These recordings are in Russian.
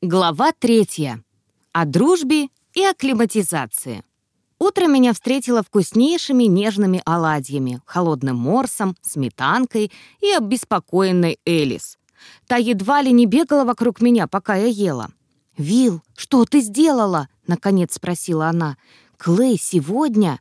Глава третья. О дружбе и акклиматизации. Утро меня встретило вкуснейшими нежными оладьями, холодным морсом, сметанкой и обеспокоенной Элис. Та едва ли не бегала вокруг меня, пока я ела. «Вил, что ты сделала?» — наконец спросила она. «Клей, сегодня...»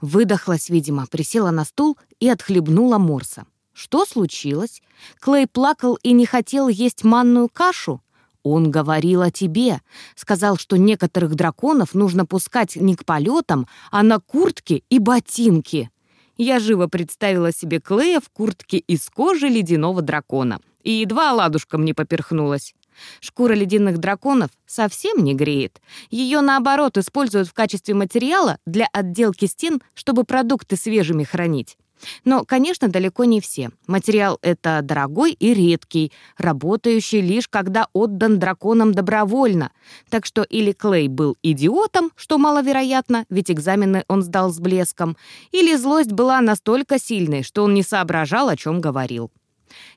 Выдохлась, видимо, присела на стул и отхлебнула морса. Что случилось? Клей плакал и не хотел есть манную кашу? Он говорил о тебе. Сказал, что некоторых драконов нужно пускать не к полетам, а на куртки и ботинки. Я живо представила себе Клея в куртке из кожи ледяного дракона и едва ладушком не поперхнулась. Шкура ледяных драконов совсем не греет. Ее, наоборот, используют в качестве материала для отделки стен, чтобы продукты свежими хранить. Но, конечно, далеко не все. Материал — это дорогой и редкий, работающий лишь когда отдан драконам добровольно. Так что или Клей был идиотом, что маловероятно, ведь экзамены он сдал с блеском, или злость была настолько сильной, что он не соображал, о чем говорил.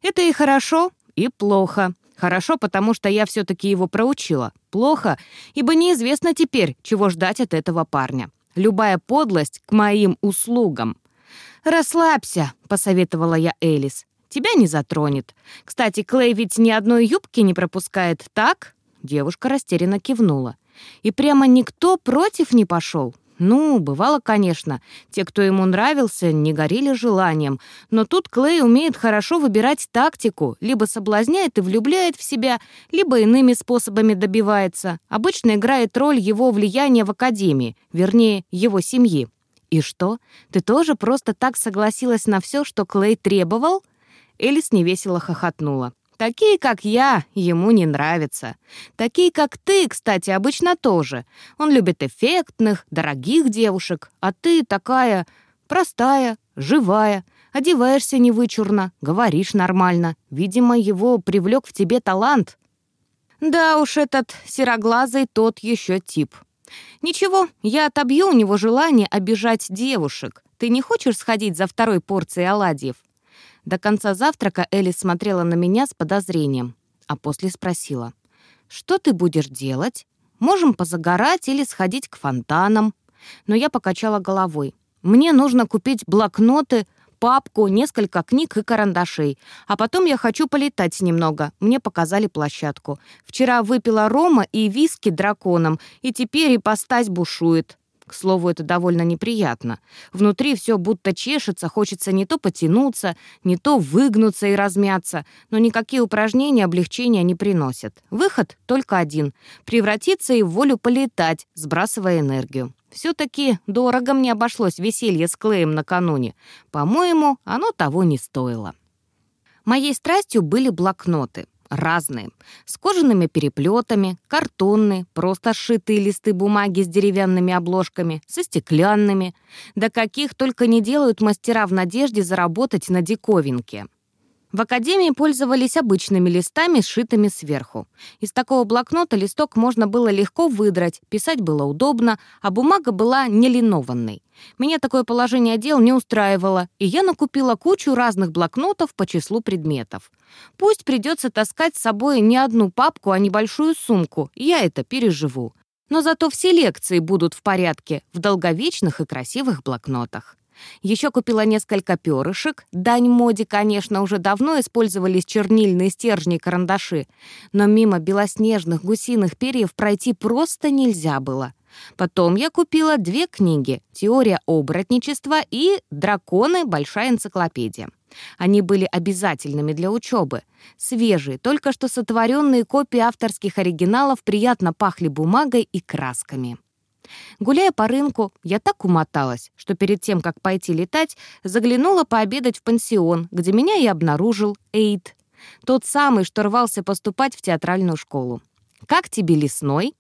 Это и хорошо, и плохо. Хорошо, потому что я все-таки его проучила. Плохо, ибо неизвестно теперь, чего ждать от этого парня. Любая подлость к моим услугам. «Расслабься», — посоветовала я Элис. «Тебя не затронет. Кстати, Клей ведь ни одной юбки не пропускает, так?» Девушка растерянно кивнула. «И прямо никто против не пошел?» Ну, бывало, конечно. Те, кто ему нравился, не горели желанием. Но тут Клей умеет хорошо выбирать тактику. Либо соблазняет и влюбляет в себя, либо иными способами добивается. Обычно играет роль его влияния в Академии, вернее, его семьи. «И что, ты тоже просто так согласилась на все, что Клей требовал?» Элис невесело хохотнула. «Такие, как я, ему не нравятся. Такие, как ты, кстати, обычно тоже. Он любит эффектных, дорогих девушек, а ты такая простая, живая, одеваешься невычурно, говоришь нормально. Видимо, его привлек в тебе талант». «Да уж, этот сероглазый тот еще тип», «Ничего, я отобью у него желание обижать девушек. Ты не хочешь сходить за второй порцией оладьев?» До конца завтрака Элли смотрела на меня с подозрением, а после спросила. «Что ты будешь делать? Можем позагорать или сходить к фонтанам?» Но я покачала головой. «Мне нужно купить блокноты, папку, несколько книг и карандашей. А потом я хочу полетать немного. Мне показали площадку. Вчера выпила рома и виски драконом, и теперь ипостась бушует. К слову, это довольно неприятно. Внутри все будто чешется, хочется не то потянуться, не то выгнуться и размяться, но никакие упражнения облегчения не приносят. Выход только один — превратиться и в волю полетать, сбрасывая энергию. Все-таки дорого мне обошлось веселье с Клеем накануне. По-моему, оно того не стоило. Моей страстью были блокноты. Разные. С кожаными переплетами, картонные, просто сшитые листы бумаги с деревянными обложками, со стеклянными. Да каких только не делают мастера в надежде заработать на диковинке. В академии пользовались обычными листами, сшитыми сверху. Из такого блокнота листок можно было легко выдрать, писать было удобно, а бумага была не линованной. Меня такое положение дел не устраивало, и я накупила кучу разных блокнотов по числу предметов. Пусть придется таскать с собой не одну папку, а небольшую сумку, я это переживу. Но зато все лекции будут в порядке, в долговечных и красивых блокнотах. Еще купила несколько перышек. Дань моде, конечно, уже давно использовались чернильные стержни и карандаши, но мимо белоснежных гусиных перьев пройти просто нельзя было. Потом я купила две книги «Теория оборотничества» и «Драконы. Большая энциклопедия». Они были обязательными для учебы. Свежие, только что сотворенные копии авторских оригиналов приятно пахли бумагой и красками. Гуляя по рынку, я так умоталась, что перед тем, как пойти летать, заглянула пообедать в пансион, где меня и обнаружил Эйд. Тот самый, что рвался поступать в театральную школу. «Как тебе лесной?»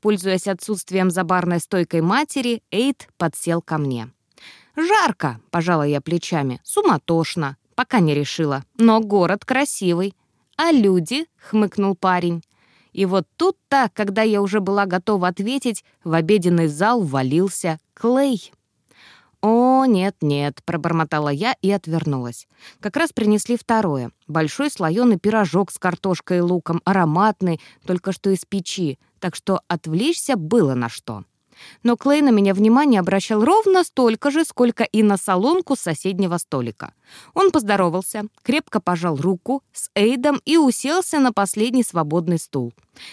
Пользуясь отсутствием за барной стойкой матери, Эйд подсел ко мне. «Жарко», — пожала я плечами, — «суматошно». Пока не решила. Но город красивый. «А люди?» — хмыкнул парень. И вот тут-то, когда я уже была готова ответить, в обеденный зал ввалился Клей. «О, нет-нет», — пробормотала я и отвернулась. Как раз принесли второе. Большой слоеный пирожок с картошкой и луком, ароматный, только что из печи, так что отвлечься было на что. Но Клей на меня внимание обращал ровно столько же, сколько и на солонку с соседнего столика. Он поздоровался, крепко пожал руку с Эйдом и уселся на последний свободный стул.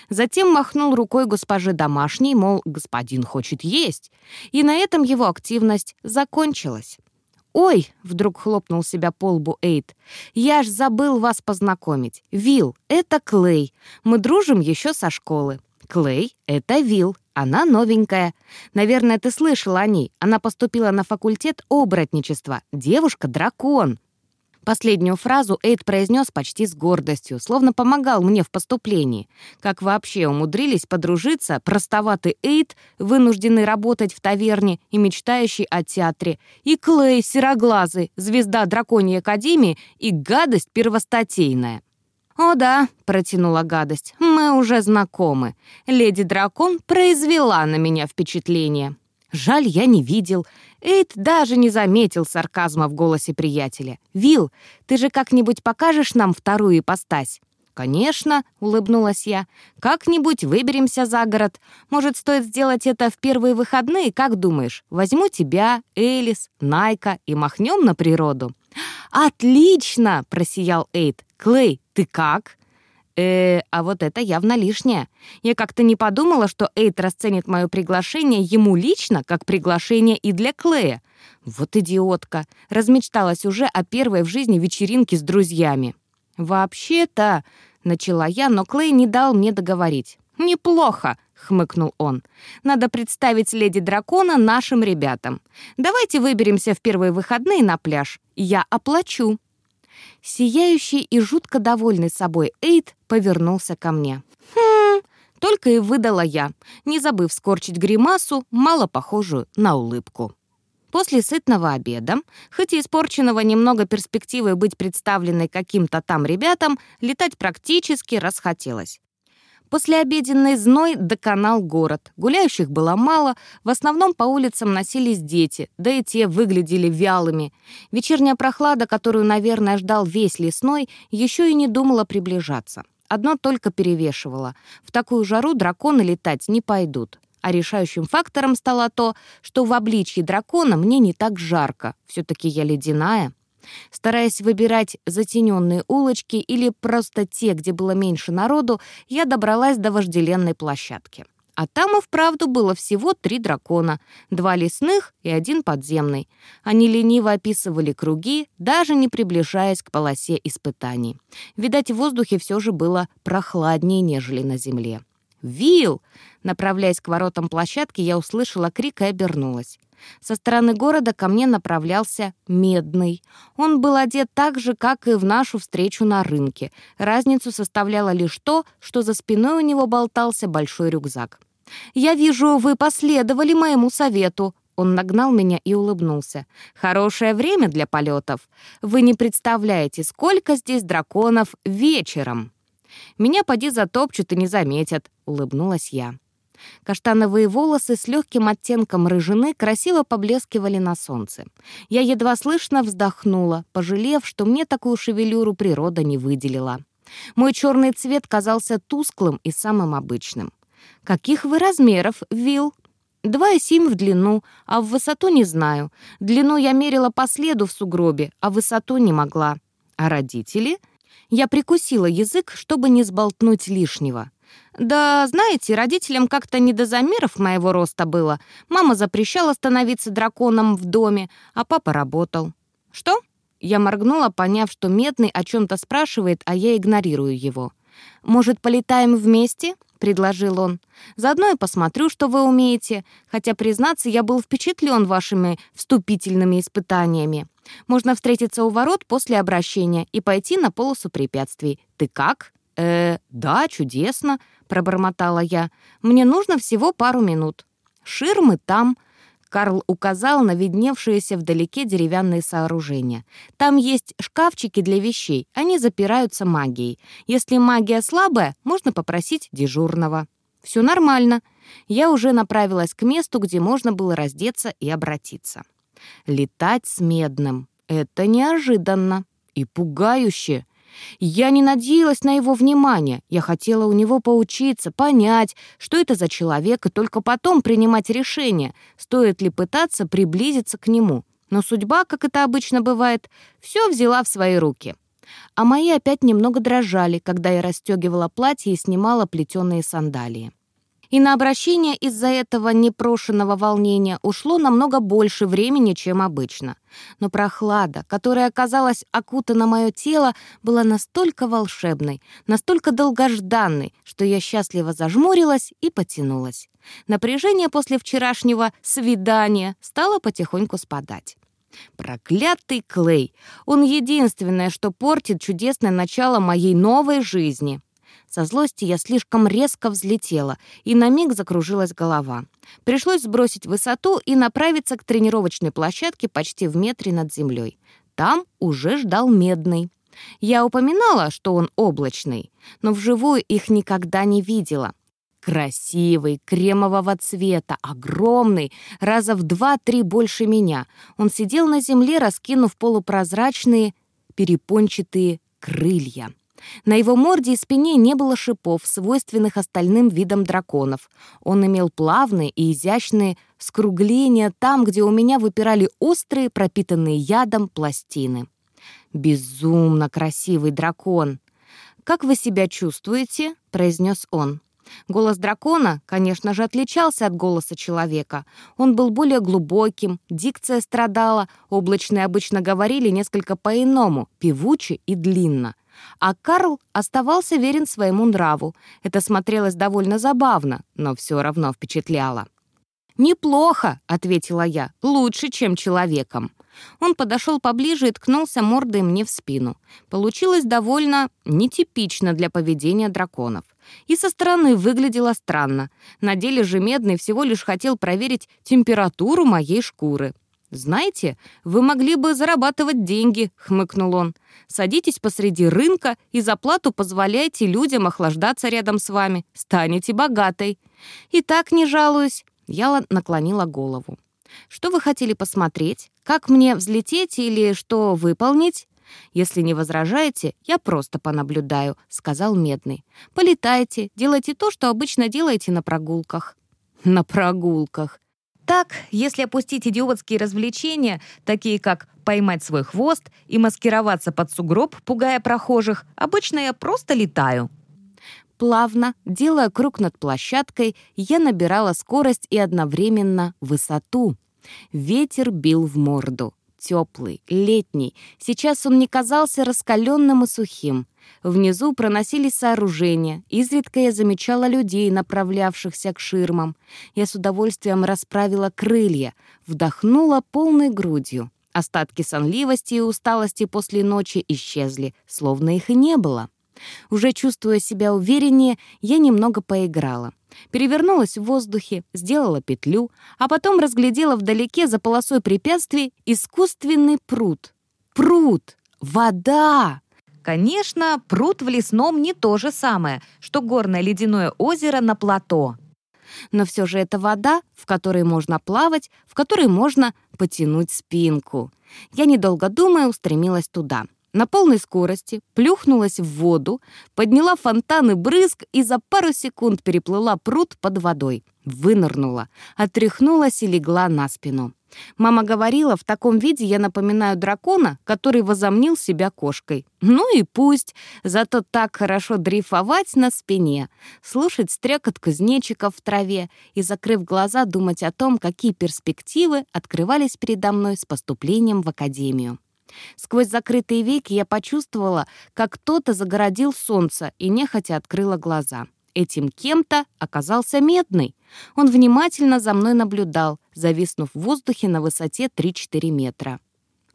Затем махнул рукой госпоже домашней, мол, господин хочет есть. И на этом его активность закончилась. «Ой!» — вдруг хлопнул себя по лбу Эйд. «Я ж забыл вас познакомить. Вил, это Клей. Мы дружим еще со школы. Клей — это Вил. Она новенькая. Наверное, ты слышал о ней. Она поступила на факультет оборотничества. Девушка-дракон». Последнюю фразу Эйд произнес почти с гордостью, словно помогал мне в поступлении. Как вообще умудрились подружиться простоватый Эйд, вынужденный работать в таверне и мечтающий о театре, и Клей сероглазый, звезда драконьей академии и гадость первостатейная. «О да», — протянула гадость, — «мы уже знакомы. Леди-дракон произвела на меня впечатление». Жаль, я не видел. Эйд даже не заметил сарказма в голосе приятеля. «Вил, ты же как-нибудь покажешь нам вторую ипостась?» «Конечно», — улыбнулась я. «Как-нибудь выберемся за город. Может, стоит сделать это в первые выходные, как думаешь? Возьму тебя, Элис, Найка и махнем на природу». «Отлично!» — просиял Эйд. «Клей, ты как?» э а вот это явно лишнее. Я как-то не подумала, что Эйд расценит мое приглашение ему лично, как приглашение и для Клея. Вот идиотка. Размечталась уже о первой в жизни вечеринке с друзьями. «Вообще-то...» — начала я, но Клей не дал мне договорить. «Неплохо», — хмыкнул он. «Надо представить леди дракона нашим ребятам. Давайте выберемся в первые выходные на пляж. Я оплачу». Сияющий и жутко довольный собой Эйд повернулся ко мне. «Хм...» — только и выдала я, не забыв скорчить гримасу, мало похожую на улыбку. После сытного обеда, хоть и испорченного немного перспективой быть представленной каким-то там ребятам, летать практически расхотелось. После обеденной зной доконал город. Гуляющих было мало, в основном по улицам носились дети, да и те выглядели вялыми. Вечерняя прохлада, которую, наверное, ждал весь лесной, еще и не думала приближаться. Одно только перевешивало. В такую жару драконы летать не пойдут. А решающим фактором стало то, что в обличье дракона мне не так жарко. Все-таки я ледяная. Стараясь выбирать затененные улочки или просто те, где было меньше народу, я добралась до вожделенной площадки. А там и вправду было всего три дракона, два лесных и один подземный. Они лениво описывали круги, даже не приближаясь к полосе испытаний. Видать, в воздухе все же было прохладнее, нежели на земле. «Вил!» Направляясь к воротам площадки, я услышала крик и обернулась. Со стороны города ко мне направлялся Медный. Он был одет так же, как и в нашу встречу на рынке. Разницу составляло лишь то, что за спиной у него болтался большой рюкзак. «Я вижу, вы последовали моему совету», он нагнал меня и улыбнулся. «Хорошее время для полетов. Вы не представляете, сколько здесь драконов вечером!» «Меня поди затопчут и не заметят», — улыбнулась я. Каштановые волосы с легким оттенком рыжины красиво поблескивали на солнце. Я едва слышно вздохнула, пожалев, что мне такую шевелюру природа не выделила. Мой черный цвет казался тусклым и самым обычным. «Каких вы размеров, Вилл?» «Два и семь в длину, а в высоту не знаю. Длину я мерила по следу в сугробе, а высоту не могла. А родители?» Я прикусила язык, чтобы не сболтнуть лишнего. Да, знаете, родителям как-то не до замеров моего роста было. Мама запрещала становиться драконом в доме, а папа работал. Что? Я моргнула, поняв, что Медный о чем-то спрашивает, а я игнорирую его. «Может, полетаем вместе?» — предложил он. «Заодно и посмотрю, что вы умеете. Хотя, признаться, я был впечатлен вашими вступительными испытаниями. Можно встретиться у ворот после обращения и пойти на полосу препятствий. Ты как?» «Э, да, чудесно», — пробормотала я. «Мне нужно всего пару минут». «Ширмы там», — Карл указал на видневшиеся вдалеке деревянные сооружения. «Там есть шкафчики для вещей, они запираются магией. Если магия слабая, можно попросить дежурного». «Все нормально». Я уже направилась к месту, где можно было раздеться и обратиться. Летать с медным — это неожиданно и пугающе. Я не надеялась на его внимание. Я хотела у него поучиться, понять, что это за человек, и только потом принимать решение, стоит ли пытаться приблизиться к нему. Но судьба, как это обычно бывает, все взяла в свои руки. А мои опять немного дрожали, когда я расстегивала платье и снимала плетеные сандалии и на обращение из-за этого непрошенного волнения ушло намного больше времени, чем обычно. Но прохлада, которая оказалась окутана мое тело, была настолько волшебной, настолько долгожданной, что я счастливо зажмурилась и потянулась. Напряжение после вчерашнего «свидания» стало потихоньку спадать. Проклятый Клей! Он единственное, что портит чудесное начало моей новой жизни. Со злости я слишком резко взлетела, и на миг закружилась голова. Пришлось сбросить высоту и направиться к тренировочной площадке почти в метре над землей. Там уже ждал Медный. Я упоминала, что он облачный, но вживую их никогда не видела. Красивый, кремового цвета, огромный, раза в два-три больше меня. Он сидел на земле, раскинув полупрозрачные перепончатые крылья. На его морде и спине не было шипов, свойственных остальным видам драконов. Он имел плавные и изящные скругления там, где у меня выпирали острые, пропитанные ядом пластины. «Безумно красивый дракон!» «Как вы себя чувствуете?» — произнес он. Голос дракона, конечно же, отличался от голоса человека. Он был более глубоким, дикция страдала, облачные обычно говорили несколько по-иному, певуче и длинно. А Карл оставался верен своему нраву. Это смотрелось довольно забавно, но все равно впечатляло. «Неплохо», — ответила я, — «лучше, чем человеком». Он подошел поближе и ткнулся мордой мне в спину. Получилось довольно нетипично для поведения драконов. И со стороны выглядело странно. На деле же Медный всего лишь хотел проверить температуру моей шкуры. «Знаете, вы могли бы зарабатывать деньги», — хмыкнул он. «Садитесь посреди рынка и за плату позволяйте людям охлаждаться рядом с вами. Станете богатой». «И так не жалуюсь», — я наклонила голову. «Что вы хотели посмотреть? Как мне взлететь или что выполнить?» «Если не возражаете, я просто понаблюдаю», — сказал Медный. «Полетайте, делайте то, что обычно делаете на прогулках». «На прогулках», так, если опустить идиотские развлечения, такие как поймать свой хвост и маскироваться под сугроб, пугая прохожих, обычно я просто летаю. Плавно, делая круг над площадкой, я набирала скорость и одновременно высоту. Ветер бил в морду. Теплый, летний. Сейчас он не казался раскаленным и сухим. Внизу проносились сооружения. Изредка я замечала людей, направлявшихся к ширмам. Я с удовольствием расправила крылья, вдохнула полной грудью. Остатки сонливости и усталости после ночи исчезли, словно их и не было. Уже чувствуя себя увереннее, я немного поиграла. Перевернулась в воздухе, сделала петлю, а потом разглядела вдалеке за полосой препятствий искусственный пруд. Пруд! Вода! Конечно, пруд в лесном не то же самое, что горное ледяное озеро на плато. Но все же это вода, в которой можно плавать, в которой можно потянуть спинку. Я, недолго думая, устремилась туда. На полной скорости плюхнулась в воду, подняла фонтан и брызг и за пару секунд переплыла пруд под водой. Вынырнула, отряхнулась и легла на спину. Мама говорила, в таком виде я напоминаю дракона, который возомнил себя кошкой. Ну и пусть, зато так хорошо дрейфовать на спине, слушать стрекот кузнечиков в траве и, закрыв глаза, думать о том, какие перспективы открывались передо мной с поступлением в академию. Сквозь закрытые веки я почувствовала, как кто-то загородил солнце и нехотя открыла глаза. Этим кем-то оказался Медный. Он внимательно за мной наблюдал, зависнув в воздухе на высоте 3-4 метра.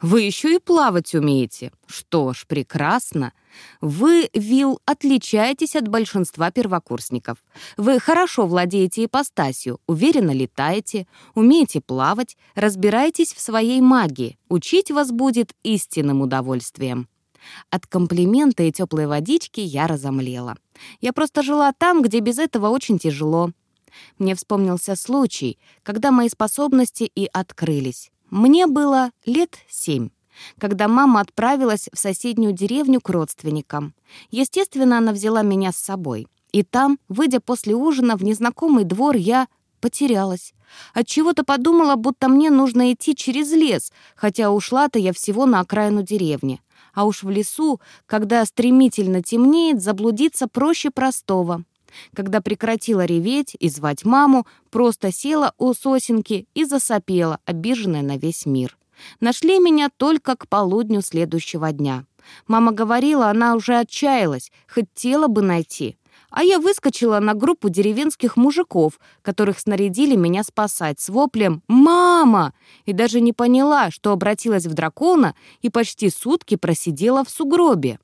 Вы еще и плавать умеете. Что ж, прекрасно. Вы, Вил, отличаетесь от большинства первокурсников. Вы хорошо владеете ипостасью, уверенно летаете, умеете плавать, разбираетесь в своей магии. Учить вас будет истинным удовольствием. От комплимента и теплой водички я разомлела. Я просто жила там, где без этого очень тяжело. Мне вспомнился случай, когда мои способности и открылись. Мне было лет семь когда мама отправилась в соседнюю деревню к родственникам. Естественно, она взяла меня с собой. И там, выйдя после ужина в незнакомый двор, я потерялась. Отчего-то подумала, будто мне нужно идти через лес, хотя ушла-то я всего на окраину деревни. А уж в лесу, когда стремительно темнеет, заблудиться проще простого. Когда прекратила реветь и звать маму, просто села у сосенки и засопела, обиженная на весь мир. Нашли меня только к полудню следующего дня. Мама говорила, она уже отчаялась, хотела бы найти. А я выскочила на группу деревенских мужиков, которых снарядили меня спасать с воплем «Мама!» и даже не поняла, что обратилась в дракона и почти сутки просидела в сугробе.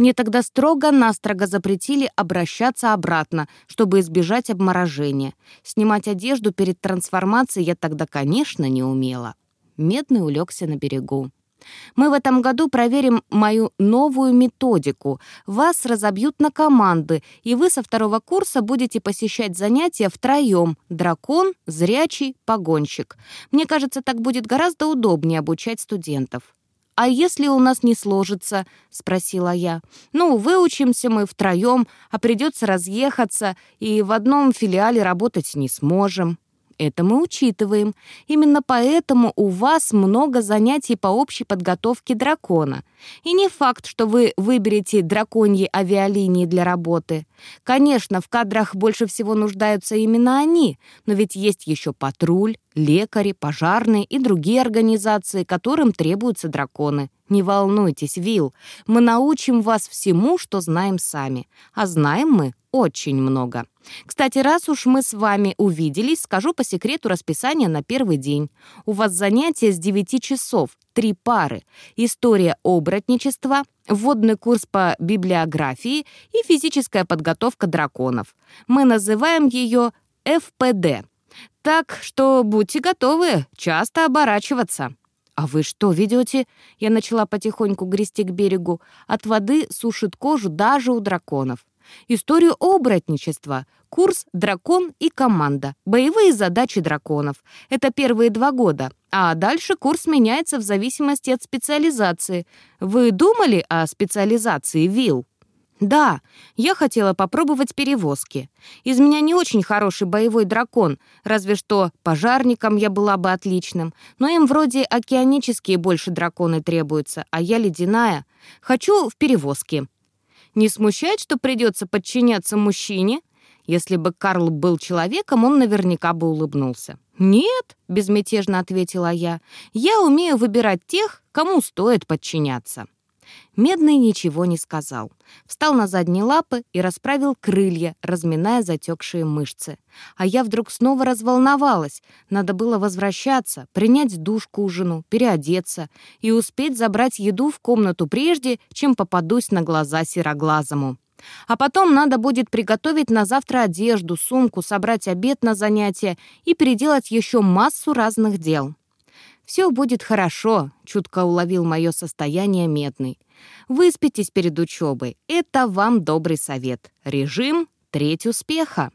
Мне тогда строго-настрого запретили обращаться обратно, чтобы избежать обморожения. Снимать одежду перед трансформацией я тогда, конечно, не умела. Медный улегся на берегу. Мы в этом году проверим мою новую методику. Вас разобьют на команды, и вы со второго курса будете посещать занятия втроем. Дракон, зрячий, погонщик. Мне кажется, так будет гораздо удобнее обучать студентов. «А если у нас не сложится?» — спросила я. «Ну, выучимся мы втроем, а придется разъехаться, и в одном филиале работать не сможем». Это мы учитываем. Именно поэтому у вас много занятий по общей подготовке дракона. И не факт, что вы выберете драконьи авиалинии для работы. Конечно, в кадрах больше всего нуждаются именно они, но ведь есть еще патруль, лекари, пожарные и другие организации, которым требуются драконы. Не волнуйтесь, Вил, мы научим вас всему, что знаем сами. А знаем мы очень много. Кстати, раз уж мы с вами увиделись, скажу по секрету расписание на первый день. У вас занятия с 9 часов, три пары. История оборотничества, вводный курс по библиографии и физическая подготовка драконов. Мы называем ее ФПД. Так что будьте готовы часто оборачиваться. «А вы что ведете?» Я начала потихоньку грести к берегу. От воды сушит кожу даже у драконов. Историю оборотничества, курс «Дракон и команда», боевые задачи драконов. Это первые два года, а дальше курс меняется в зависимости от специализации. Вы думали о специализации ВИЛ? Да, я хотела попробовать перевозки. Из меня не очень хороший боевой дракон, разве что пожарником я была бы отличным, но им вроде океанические больше драконы требуются, а я ледяная. Хочу в перевозки. Не смущает, что придется подчиняться мужчине? Если бы Карл был человеком, он наверняка бы улыбнулся. «Нет», — безмятежно ответила я, — «я умею выбирать тех, кому стоит подчиняться». Медный ничего не сказал. Встал на задние лапы и расправил крылья, разминая затекшие мышцы. А я вдруг снова разволновалась. Надо было возвращаться, принять душ к ужину, переодеться и успеть забрать еду в комнату прежде, чем попадусь на глаза сероглазому. А потом надо будет приготовить на завтра одежду, сумку, собрать обед на занятия и переделать еще массу разных дел. «Все будет хорошо», — чутко уловил мое состояние Медный. «Выспитесь перед учебой. Это вам добрый совет. Режим — треть успеха».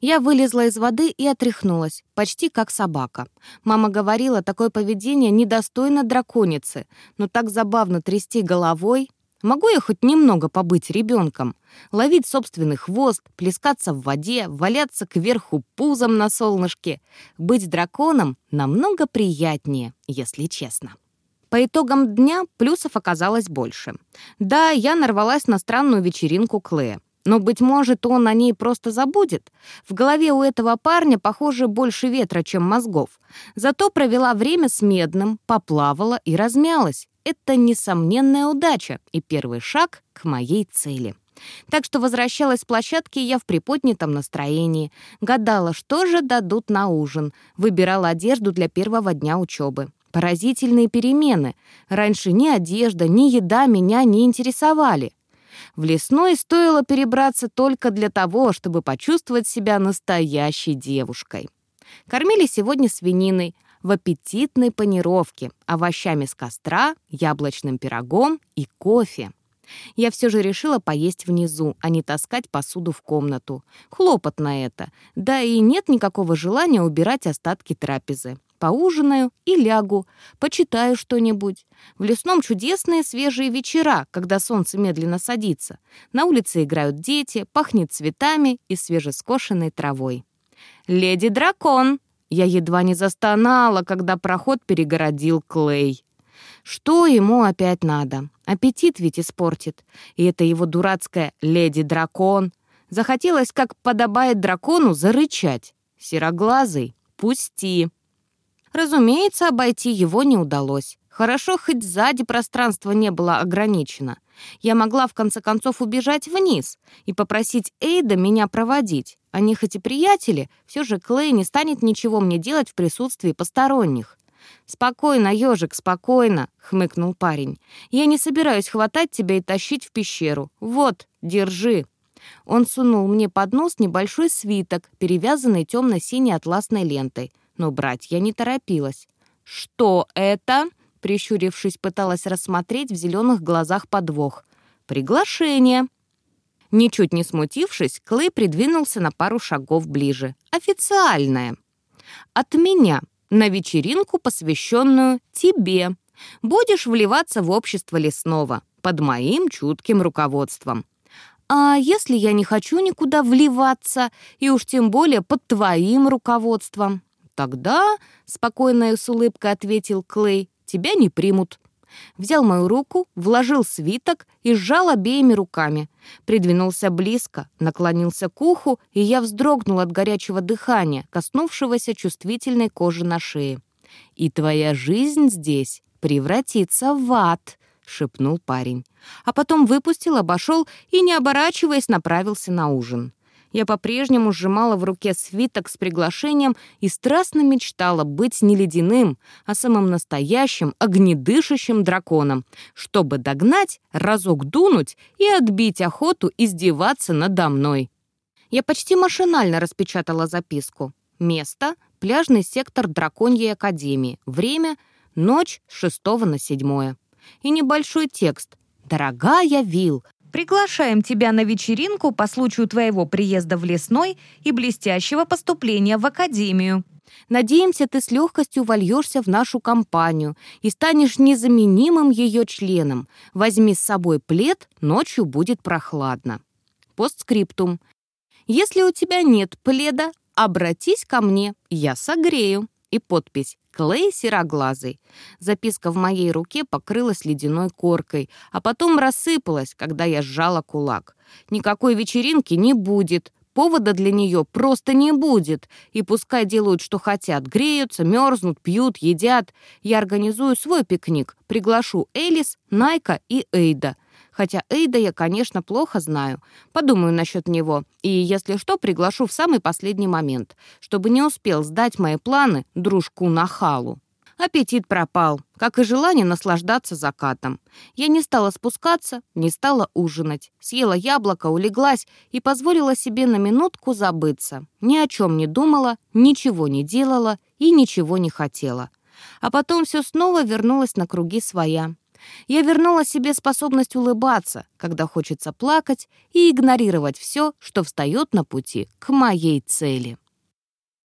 Я вылезла из воды и отряхнулась, почти как собака. Мама говорила, такое поведение недостойно драконицы, но так забавно трясти головой. Могу я хоть немного побыть ребенком? Ловить собственный хвост, плескаться в воде, валяться кверху пузом на солнышке. Быть драконом намного приятнее, если честно. По итогам дня плюсов оказалось больше. Да, я нарвалась на странную вечеринку Клея. Но, быть может, он о ней просто забудет. В голове у этого парня, похоже, больше ветра, чем мозгов. Зато провела время с Медным, поплавала и размялась. Это несомненная удача и первый шаг к моей цели. Так что возвращалась с площадки я в приподнятом настроении. Гадала, что же дадут на ужин. Выбирала одежду для первого дня учебы. Поразительные перемены. Раньше ни одежда, ни еда меня не интересовали. В лесной стоило перебраться только для того, чтобы почувствовать себя настоящей девушкой. Кормили сегодня свининой, в аппетитной панировке, овощами с костра, яблочным пирогом и кофе. Я все же решила поесть внизу, а не таскать посуду в комнату. Хлопотно это. Да и нет никакого желания убирать остатки трапезы. поужинаю и лягу, почитаю что-нибудь. В лесном чудесные свежие вечера, когда солнце медленно садится. На улице играют дети, пахнет цветами и свежескошенной травой. «Леди Дракон!» Я едва не застонала, когда проход перегородил Клей. Что ему опять надо? Аппетит ведь испортит. И это его дурацкая «Леди-дракон». Захотелось, как подобает дракону, зарычать. Сероглазый, пусти. Разумеется, обойти его не удалось. Хорошо, хоть сзади пространство не было ограничено. Я могла, в конце концов, убежать вниз и попросить Эйда меня проводить. Они хоть и приятели, все же Клей не станет ничего мне делать в присутствии посторонних. «Спокойно, ежик, спокойно», — хмыкнул парень. «Я не собираюсь хватать тебя и тащить в пещеру. Вот, держи». Он сунул мне под нос небольшой свиток, перевязанный темно-синей атласной лентой. Но брать я не торопилась. «Что это?» — прищурившись, пыталась рассмотреть в зеленых глазах подвох. «Приглашение». Ничуть не смутившись, Клей придвинулся на пару шагов ближе. «Официальное». «От меня», на вечеринку, посвященную тебе. Будешь вливаться в общество лесного под моим чутким руководством. А если я не хочу никуда вливаться, и уж тем более под твоим руководством? Тогда, — спокойно и с улыбкой ответил Клей, — тебя не примут взял мою руку, вложил свиток и сжал обеими руками. Придвинулся близко, наклонился к уху, и я вздрогнул от горячего дыхания, коснувшегося чувствительной кожи на шее. «И твоя жизнь здесь превратится в ад», — шепнул парень. А потом выпустил, обошел и, не оборачиваясь, направился на ужин. Я по-прежнему сжимала в руке свиток с приглашением и страстно мечтала быть не ледяным, а самым настоящим, огнедышащим драконом, чтобы догнать, разок дунуть и отбить охоту издеваться надо мной. Я почти машинально распечатала записку. Место — пляжный сектор Драконьей Академии. Время — ночь с 6 на 7. И небольшой текст. «Дорогая Вил, Приглашаем тебя на вечеринку по случаю твоего приезда в Лесной и блестящего поступления в Академию. Надеемся, ты с легкостью вольешься в нашу компанию и станешь незаменимым ее членом. Возьми с собой плед, ночью будет прохладно. Постскриптум. Если у тебя нет пледа, обратись ко мне, я согрею. И подпись Клей сероглазый. Записка в моей руке покрылась ледяной коркой, а потом рассыпалась, когда я сжала кулак. Никакой вечеринки не будет. Повода для нее просто не будет. И пускай делают, что хотят. Греются, мерзнут, пьют, едят. Я организую свой пикник. Приглашу Элис, Найка и Эйда. Хотя Эйда я, конечно, плохо знаю. Подумаю насчет него. И, если что, приглашу в самый последний момент, чтобы не успел сдать мои планы дружку Нахалу. Аппетит пропал, как и желание наслаждаться закатом. Я не стала спускаться, не стала ужинать. Съела яблоко, улеглась и позволила себе на минутку забыться. Ни о чем не думала, ничего не делала и ничего не хотела. А потом все снова вернулось на круги своя. Я вернула себе способность улыбаться, когда хочется плакать, и игнорировать все, что встает на пути к моей цели.